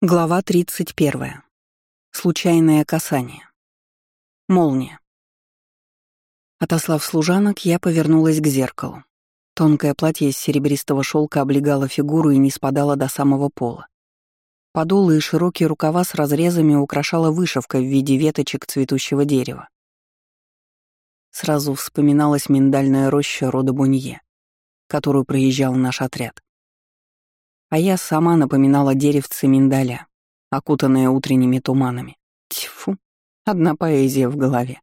Глава 31. Случайное касание. Молния. Отослав служанок, я повернулась к зеркалу. Тонкое платье из серебристого шелка облегало фигуру и не спадало до самого пола. Подолы и широкие рукава с разрезами украшала вышивка в виде веточек цветущего дерева. Сразу вспоминалась миндальная роща рода Бунье, которую проезжал наш отряд а я сама напоминала деревце миндаля, окутанное утренними туманами. Тьфу, одна поэзия в голове.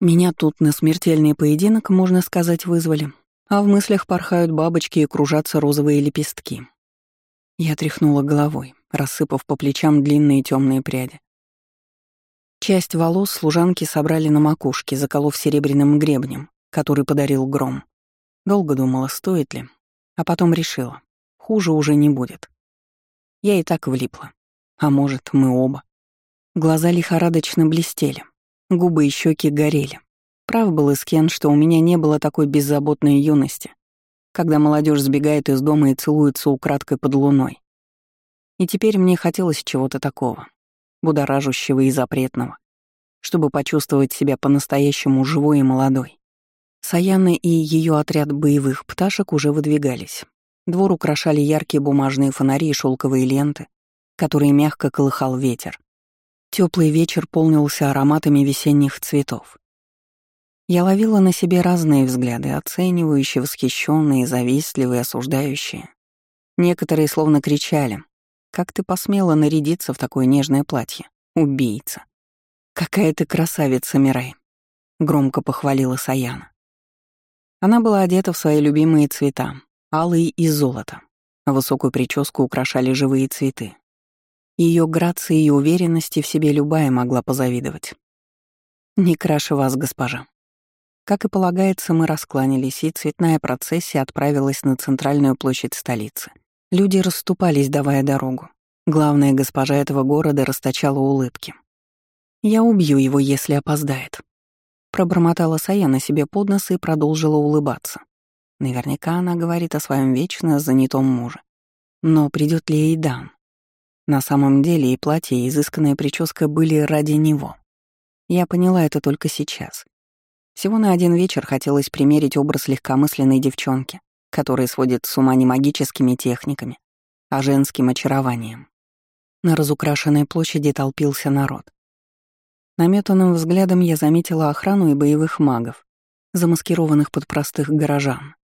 Меня тут на смертельный поединок, можно сказать, вызвали, а в мыслях порхают бабочки и кружатся розовые лепестки. Я тряхнула головой, рассыпав по плечам длинные темные пряди. Часть волос служанки собрали на макушке, заколов серебряным гребнем, который подарил гром. Долго думала, стоит ли, а потом решила. Хуже уже не будет. Я и так влипла. А может, мы оба. Глаза лихорадочно блестели, губы и щеки горели. Прав был Искен, что у меня не было такой беззаботной юности, когда молодежь сбегает из дома и целуется украдкой под луной. И теперь мне хотелось чего-то такого, будоражущего и запретного, чтобы почувствовать себя по-настоящему живой и молодой. Саяна и ее отряд боевых пташек уже выдвигались. Двор украшали яркие бумажные фонари и шелковые ленты, которые мягко колыхал ветер. Теплый вечер полнился ароматами весенних цветов. Я ловила на себе разные взгляды, оценивающие, восхищенные, завистливые, осуждающие. Некоторые словно кричали «Как ты посмела нарядиться в такое нежное платье? Убийца!» «Какая ты красавица, Мирай!» — громко похвалила Саяна. Она была одета в свои любимые цвета, алый и золото. Высокую прическу украшали живые цветы. Ее грации и уверенности в себе любая могла позавидовать. «Не краше вас, госпожа». Как и полагается, мы раскланялись, и цветная процессия отправилась на центральную площадь столицы. Люди расступались, давая дорогу. Главная госпожа этого города расточала улыбки. «Я убью его, если опоздает», — пробормотала Саяна себе под нос и продолжила улыбаться. Наверняка она говорит о своем вечно занятом муже. Но придет ли Эйдан? На самом деле и платье, и изысканная прическа были ради него. Я поняла это только сейчас. Всего на один вечер хотелось примерить образ легкомысленной девчонки, которая сводит с ума не магическими техниками, а женским очарованием. На разукрашенной площади толпился народ. Наметанным взглядом я заметила охрану и боевых магов, замаскированных под простых горожан.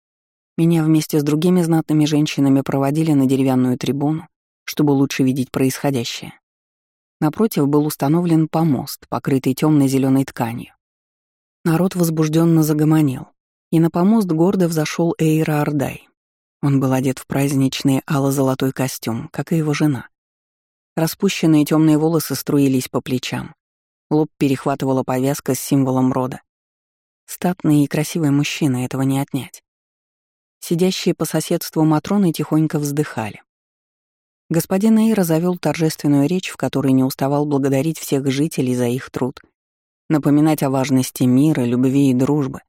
Меня вместе с другими знатными женщинами проводили на деревянную трибуну, чтобы лучше видеть происходящее. Напротив был установлен помост, покрытый темно зеленой тканью. Народ возбужденно загомонил, и на помост гордо взошел Эйра Ардай. Он был одет в праздничный ало-золотой костюм, как и его жена. Распущенные темные волосы струились по плечам. Лоб перехватывала повязка с символом рода. Статный и красивый мужчина, этого не отнять. Сидящие по соседству Матроны тихонько вздыхали. Господин Эйра завел торжественную речь, в которой не уставал благодарить всех жителей за их труд, напоминать о важности мира, любви и дружбы.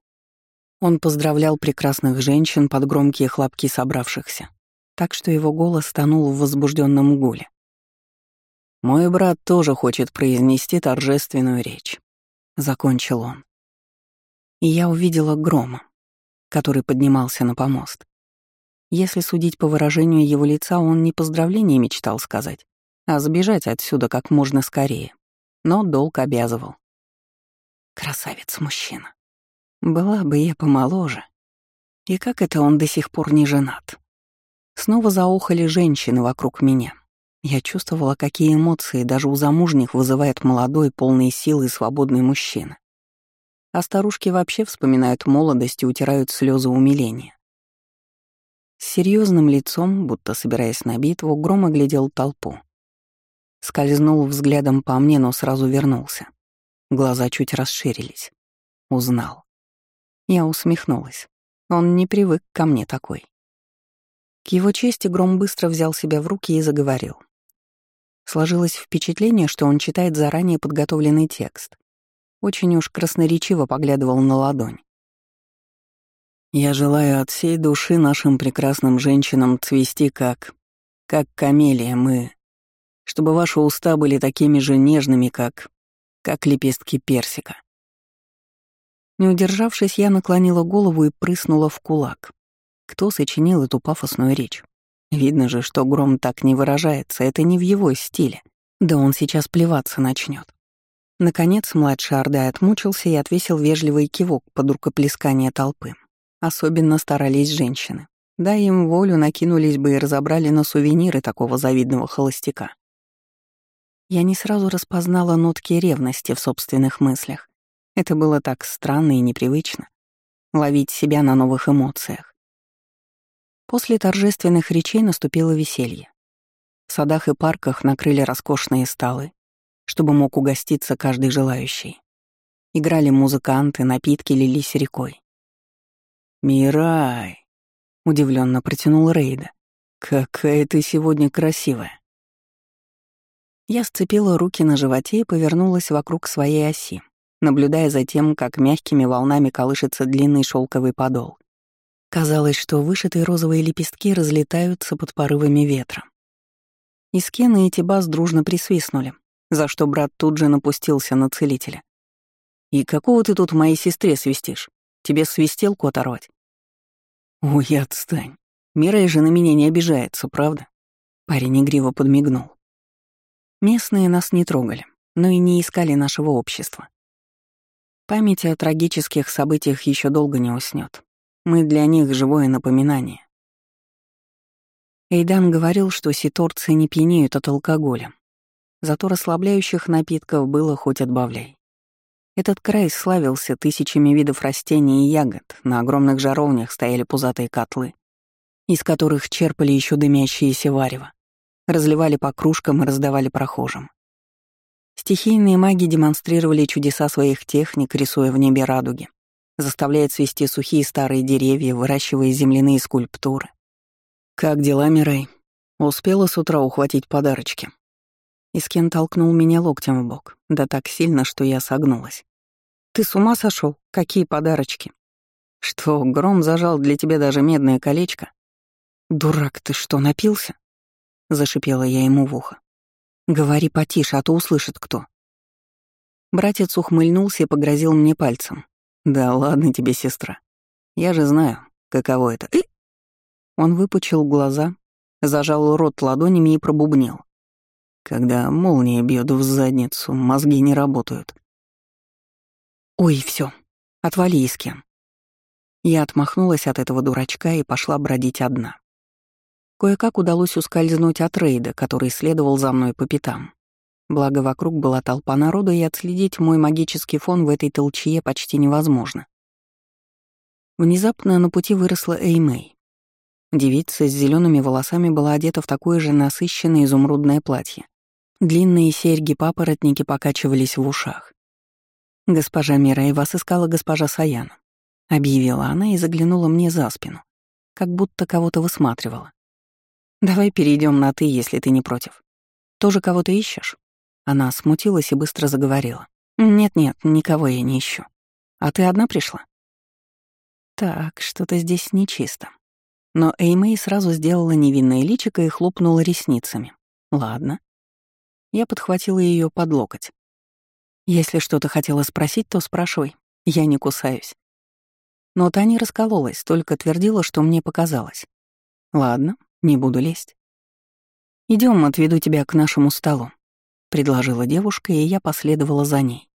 Он поздравлял прекрасных женщин под громкие хлопки собравшихся, так что его голос тонул в возбужденном гуле. «Мой брат тоже хочет произнести торжественную речь», — закончил он. И я увидела грома который поднимался на помост. Если судить по выражению его лица, он не поздравление мечтал сказать, а сбежать отсюда как можно скорее. Но долг обязывал. Красавец-мужчина. Была бы я помоложе. И как это он до сих пор не женат? Снова заохали женщины вокруг меня. Я чувствовала, какие эмоции даже у замужних вызывает молодой, полный силы и свободный мужчина. А старушки вообще вспоминают молодость и утирают слезы умиления. С серьезным лицом, будто собираясь на битву, Гром оглядел толпу. Скользнул взглядом по мне, но сразу вернулся. Глаза чуть расширились. Узнал. Я усмехнулась. Он не привык ко мне такой. К его чести Гром быстро взял себя в руки и заговорил. Сложилось впечатление, что он читает заранее подготовленный текст. Очень уж красноречиво поглядывал на ладонь. «Я желаю от всей души нашим прекрасным женщинам цвести как... как камелия мы, Чтобы ваши уста были такими же нежными, как... как лепестки персика. Не удержавшись, я наклонила голову и прыснула в кулак. Кто сочинил эту пафосную речь? Видно же, что Гром так не выражается, это не в его стиле. Да он сейчас плеваться начнет. Наконец младший Ордай отмучился и отвесил вежливый кивок под рукоплескание толпы. Особенно старались женщины. Да им волю накинулись бы и разобрали на сувениры такого завидного холостяка. Я не сразу распознала нотки ревности в собственных мыслях. Это было так странно и непривычно. Ловить себя на новых эмоциях. После торжественных речей наступило веселье. В садах и парках накрыли роскошные столы, чтобы мог угоститься каждый желающий. Играли музыканты, напитки лились рекой. «Мирай!» — удивленно протянул Рейда. «Какая ты сегодня красивая!» Я сцепила руки на животе и повернулась вокруг своей оси, наблюдая за тем, как мягкими волнами колышется длинный шелковый подол. Казалось, что вышитые розовые лепестки разлетаются под порывами ветра. Искена и Тибас дружно присвистнули, за что брат тут же напустился на целителя. «И какого ты тут моей сестре свистишь? Тебе свистелку оторвать?» «Ой, отстань. Мирай же на меня не обижается, правда?» Парень игриво подмигнул. Местные нас не трогали, но и не искали нашего общества. Память о трагических событиях еще долго не уснет. Мы для них живое напоминание. Эйдан говорил, что ситорцы не пьянеют от алкоголя. Зато расслабляющих напитков было хоть отбавляй. Этот край славился тысячами видов растений и ягод, на огромных жаровнях стояли пузатые котлы, из которых черпали еще дымящиеся варево, разливали по кружкам и раздавали прохожим. Стихийные маги демонстрировали чудеса своих техник, рисуя в небе радуги, заставляя цвести сухие старые деревья, выращивая земляные скульптуры. «Как дела, Мирей? Успела с утра ухватить подарочки?» Искен толкнул меня локтем в бок, да так сильно, что я согнулась. «Ты с ума сошел? Какие подарочки?» «Что, гром зажал для тебя даже медное колечко?» «Дурак, ты что, напился?» — зашипела я ему в ухо. «Говори потише, а то услышит кто». Братец ухмыльнулся и погрозил мне пальцем. «Да ладно тебе, сестра. Я же знаю, каково это». Он выпучил глаза, зажал рот ладонями и пробубнил. Когда молния бьет в задницу, мозги не работают. «Ой, все, отвали кем». Я отмахнулась от этого дурачка и пошла бродить одна. Кое-как удалось ускользнуть от рейда, который следовал за мной по пятам. Благо, вокруг была толпа народа, и отследить мой магический фон в этой толчье почти невозможно. Внезапно на пути выросла Эймэй. Девица с зелеными волосами была одета в такое же насыщенное изумрудное платье. Длинные серьги-папоротники покачивались в ушах. «Госпожа Мира, и вас искала госпожа Саяна», — объявила она и заглянула мне за спину, как будто кого-то высматривала. Давай перейдем на «ты», если ты не против. Тоже кого-то ищешь?» Она смутилась и быстро заговорила. «Нет-нет, никого я не ищу. А ты одна пришла?» Так, что-то здесь нечисто. Но Эймэй сразу сделала невинное личико и хлопнула ресницами. Ладно. Я подхватила ее под локоть. Если что-то хотела спросить, то спрашивай. Я не кусаюсь. Но та не раскололась, только твердила, что мне показалось. Ладно, не буду лезть. Идем, отведу тебя к нашему столу», — предложила девушка, и я последовала за ней.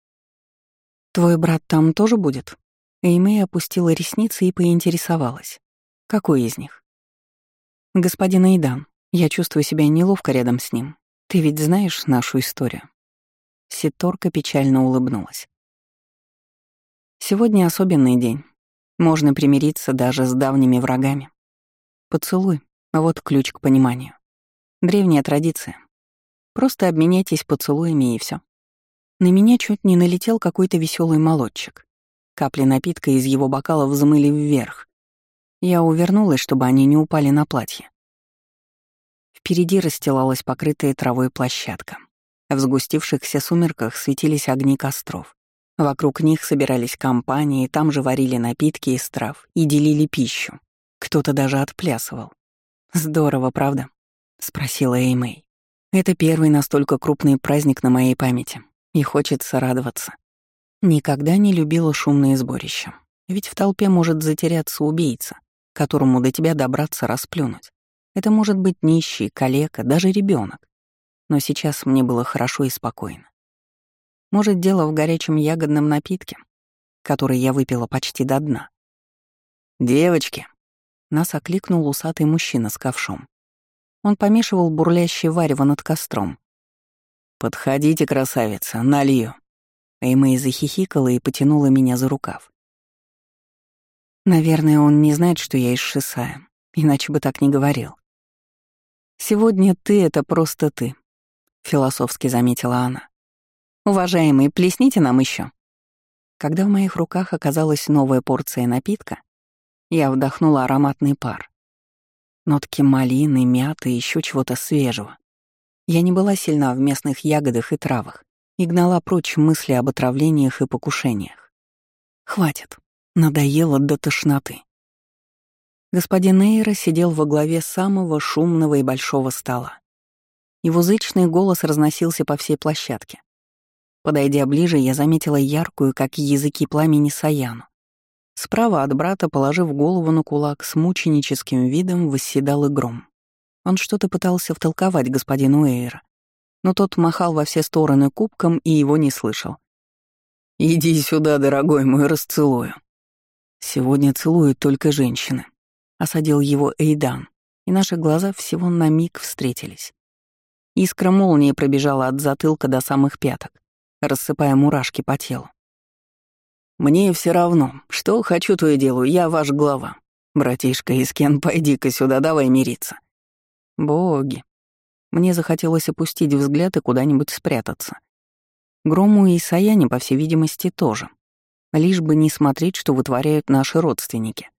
«Твой брат там тоже будет?» Эймэй опустила ресницы и поинтересовалась. «Какой из них?» «Господин Эйдан, я чувствую себя неловко рядом с ним. Ты ведь знаешь нашу историю?» Ситорка печально улыбнулась. «Сегодня особенный день. Можно примириться даже с давними врагами. Поцелуй, вот ключ к пониманию. Древняя традиция. Просто обменяйтесь поцелуями и все. На меня чуть не налетел какой-то веселый молодчик. Капли напитка из его бокала взмыли вверх. Я увернулась, чтобы они не упали на платье. Впереди расстилалась покрытая травой площадка. В сгустившихся сумерках светились огни костров. Вокруг них собирались компании, там же варили напитки из трав и делили пищу. Кто-то даже отплясывал. «Здорово, правда?» — спросила Эймэй. Это первый настолько крупный праздник на моей памяти, и хочется радоваться. Никогда не любила шумные сборища, ведь в толпе может затеряться убийца, которому до тебя добраться расплюнуть. Это может быть нищий, калека, даже ребенок. Но сейчас мне было хорошо и спокойно. Может, дело в горячем ягодном напитке, который я выпила почти до дна. «Девочки!» — нас окликнул усатый мужчина с ковшом. Он помешивал бурлящее варево над костром. «Подходите, красавица, налью». Эймэй захихикала и потянула меня за рукав. Наверное, он не знает, что я из Шисая, иначе бы так не говорил. «Сегодня ты — это просто ты», — философски заметила она. «Уважаемые, плесните нам еще. Когда в моих руках оказалась новая порция напитка, я вдохнула ароматный пар. Нотки малины, мяты и еще чего-то свежего. Я не была сильна в местных ягодах и травах и гнала прочь мысли об отравлениях и покушениях. Хватит. Надоело до тошноты. Господин Эйра сидел во главе самого шумного и большого стола. Его зычный голос разносился по всей площадке. Подойдя ближе, я заметила яркую, как языки пламени, Саяну. Справа от брата, положив голову на кулак, с мученическим видом восседал и гром. Он что-то пытался втолковать господину Эйра, но тот махал во все стороны кубком и его не слышал. «Иди сюда, дорогой мой, расцелую». «Сегодня целуют только женщины», — осадил его Эйдан, и наши глаза всего на миг встретились. Искра молнии пробежала от затылка до самых пяток, рассыпая мурашки по телу. «Мне все равно. Что хочу, то и делаю. Я ваш глава. Братишка Искен, пойди-ка сюда, давай мириться». Боги. Мне захотелось опустить взгляд и куда-нибудь спрятаться. Грому и Саяне, по всей видимости, тоже. Лишь бы не смотреть, что вытворяют наши родственники.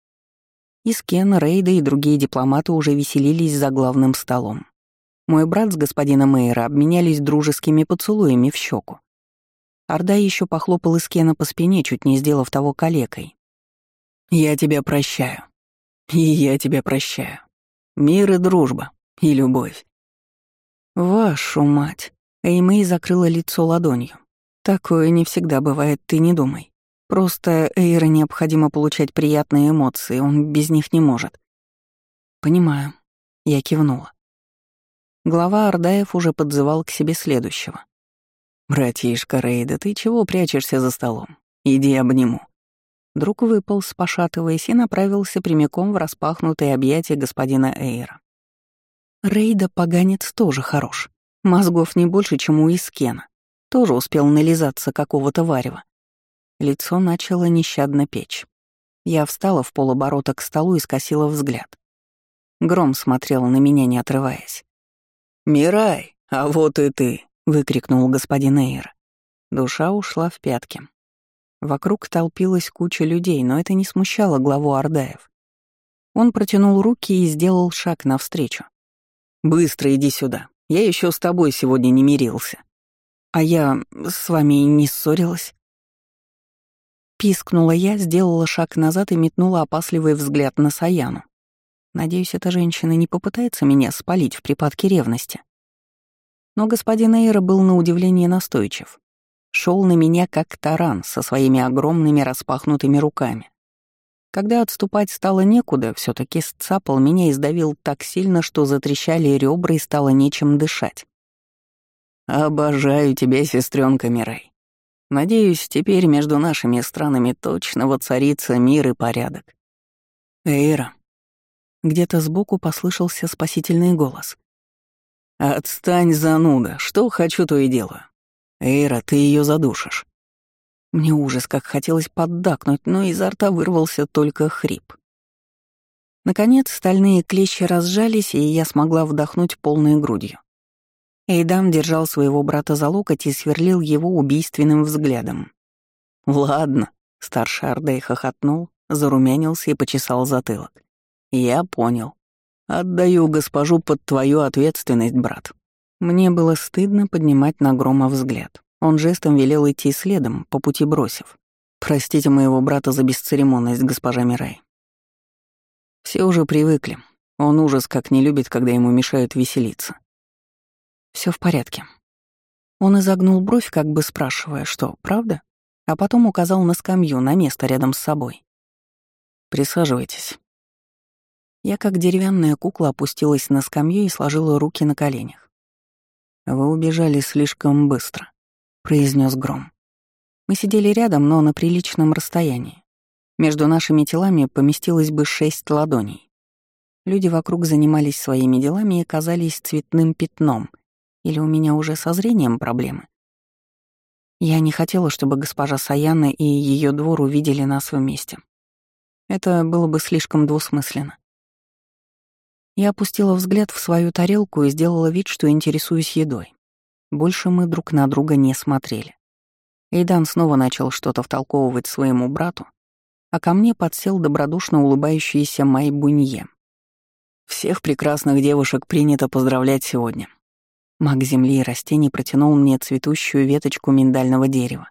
Искен, Рейда и другие дипломаты уже веселились за главным столом. Мой брат с господином Мейера обменялись дружескими поцелуями в щеку. Орда еще похлопал Искена по спине, чуть не сделав того калекой. «Я тебя прощаю. И я тебя прощаю. Мир и дружба. И любовь». «Вашу мать!» Эймэй закрыла лицо ладонью. «Такое не всегда бывает, ты не думай. Просто Эйра необходимо получать приятные эмоции, он без них не может». «Понимаю». Я кивнула. Глава Ордаев уже подзывал к себе следующего. «Братишка Рейда, ты чего прячешься за столом? Иди обниму». Друг выполз, пошатываясь, и направился прямиком в распахнутые объятия господина Эйра. Рейда поганец тоже хорош. Мозгов не больше, чем у Искена. Тоже успел нализаться какого-то варева. Лицо начало нещадно печь. Я встала в полоборота к столу и скосила взгляд. Гром смотрел на меня, не отрываясь. «Мирай, а вот и ты!» — выкрикнул господин Эйр. Душа ушла в пятки. Вокруг толпилась куча людей, но это не смущало главу Ордаев. Он протянул руки и сделал шаг навстречу. «Быстро иди сюда. Я еще с тобой сегодня не мирился. А я с вами не ссорилась». Пискнула я, сделала шаг назад и метнула опасливый взгляд на Саяну. Надеюсь, эта женщина не попытается меня спалить в припадке ревности. Но господин Эйра был на удивление настойчив. Шел на меня как таран со своими огромными распахнутыми руками. Когда отступать стало некуда, все таки сцапал меня и сдавил так сильно, что затрещали ребра и стало нечем дышать. «Обожаю тебя, сестренка Мирай. Надеюсь, теперь между нашими странами точно воцарится мир и порядок». «Эйра». Где-то сбоку послышался спасительный голос. «Отстань, зануда, что хочу, то и делаю. Эйра, ты ее задушишь». Мне ужас, как хотелось поддакнуть, но изо рта вырвался только хрип. Наконец, стальные клещи разжались, и я смогла вдохнуть полной грудью. Эйдам держал своего брата за локоть и сверлил его убийственным взглядом. «Ладно», — старший Ардей хохотнул, зарумянился и почесал затылок. «Я понял. Отдаю госпожу под твою ответственность, брат. Мне было стыдно поднимать на Грома взгляд. Он жестом велел идти следом, по пути бросив. Простите моего брата за бесцеремонность, госпожа Мирай. Все уже привыкли. Он ужас как не любит, когда ему мешают веселиться. Все в порядке». Он изогнул бровь, как бы спрашивая, что, правда? А потом указал на скамью, на место рядом с собой. «Присаживайтесь». Я, как деревянная кукла, опустилась на скамью и сложила руки на коленях. «Вы убежали слишком быстро», — произнес Гром. Мы сидели рядом, но на приличном расстоянии. Между нашими телами поместилось бы шесть ладоней. Люди вокруг занимались своими делами и казались цветным пятном. Или у меня уже со зрением проблемы? Я не хотела, чтобы госпожа Саяна и ее двор увидели нас вместе. Это было бы слишком двусмысленно. Я опустила взгляд в свою тарелку и сделала вид, что интересуюсь едой. Больше мы друг на друга не смотрели. Эйдан снова начал что-то втолковывать своему брату, а ко мне подсел добродушно улыбающийся Май Бунье. «Всех прекрасных девушек принято поздравлять сегодня». Маг земли и растений протянул мне цветущую веточку миндального дерева.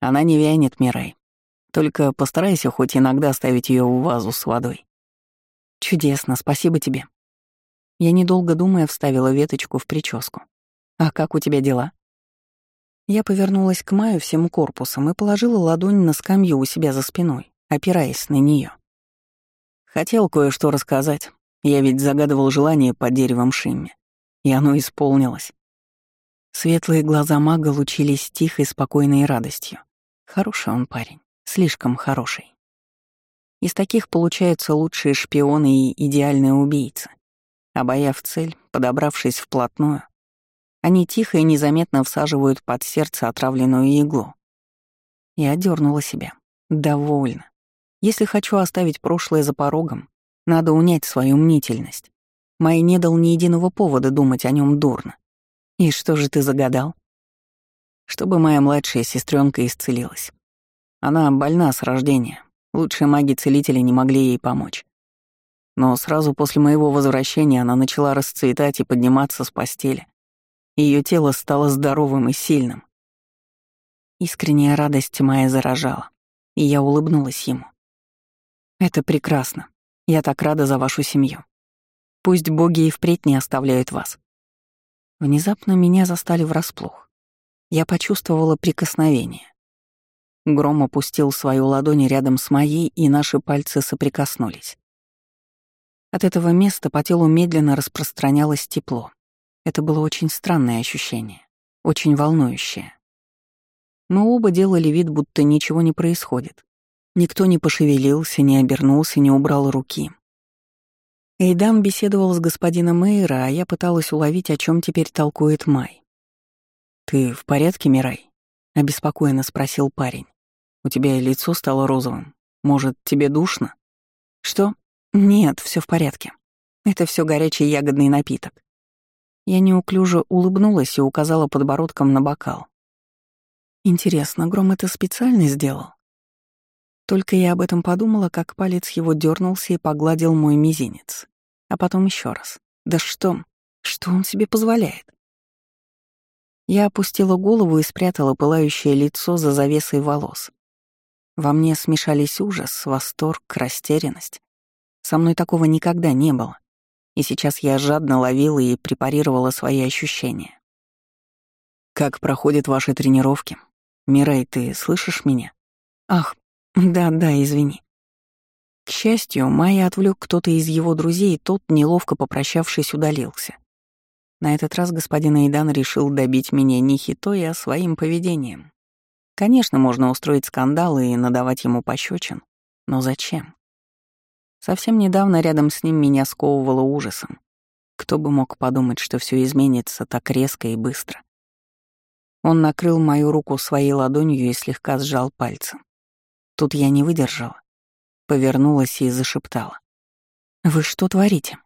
«Она не вянет, Мирай. Только постарайся хоть иногда ставить ее в вазу с водой. Чудесно, спасибо тебе. Я, недолго думая, вставила веточку в прическу. А как у тебя дела? Я повернулась к Маю всем корпусом и положила ладонь на скамью у себя за спиной, опираясь на нее. Хотел кое-что рассказать. Я ведь загадывал желание под деревом Шимми. И оно исполнилось. Светлые глаза мага лучились тихой, спокойной радостью. Хороший он парень, слишком хороший. Из таких получаются лучшие шпионы и идеальные убийцы. Обаяв цель, подобравшись вплотную, они тихо и незаметно всаживают под сердце отравленную иглу. Я дернула себя. Довольно. Если хочу оставить прошлое за порогом, надо унять свою мнительность. Май не дал ни единого повода думать о нем дурно. И что же ты загадал? Чтобы моя младшая сестренка исцелилась. Она больна с рождения, Лучшие маги-целители не могли ей помочь. Но сразу после моего возвращения она начала расцветать и подниматься с постели. Ее тело стало здоровым и сильным. Искренняя радость моя заражала, и я улыбнулась ему. «Это прекрасно. Я так рада за вашу семью. Пусть боги и впредь не оставляют вас». Внезапно меня застали врасплох. Я почувствовала прикосновение. Гром опустил свою ладонь рядом с моей, и наши пальцы соприкоснулись. От этого места по телу медленно распространялось тепло. Это было очень странное ощущение, очень волнующее. Мы оба делали вид, будто ничего не происходит. Никто не пошевелился, не обернулся, не убрал руки. Эйдам беседовал с господином Мейра, а я пыталась уловить, о чем теперь толкует Май. «Ты в порядке, Мирай?» — обеспокоенно спросил парень. «У тебя лицо стало розовым. Может, тебе душно?» «Что? Нет, все в порядке. Это все горячий ягодный напиток». Я неуклюже улыбнулась и указала подбородком на бокал. «Интересно, Гром это специально сделал?» Только я об этом подумала, как палец его дернулся и погладил мой мизинец. А потом еще раз. Да что? Что он себе позволяет? Я опустила голову и спрятала пылающее лицо за завесой волос. Во мне смешались ужас, восторг, растерянность. Со мной такого никогда не было. И сейчас я жадно ловила и препарировала свои ощущения. «Как проходят ваши тренировки? Мирай, ты слышишь меня?» «Ах, да-да, извини». К счастью, Майя отвлек кто-то из его друзей, и тот, неловко попрощавшись, удалился. На этот раз господин Эйдан решил добить меня не хитой, а своим поведением. Конечно, можно устроить скандал и надавать ему пощечин, но зачем? Совсем недавно рядом с ним меня сковывало ужасом. Кто бы мог подумать, что все изменится так резко и быстро? Он накрыл мою руку своей ладонью и слегка сжал пальцы. Тут я не выдержала, повернулась и зашептала. «Вы что творите?»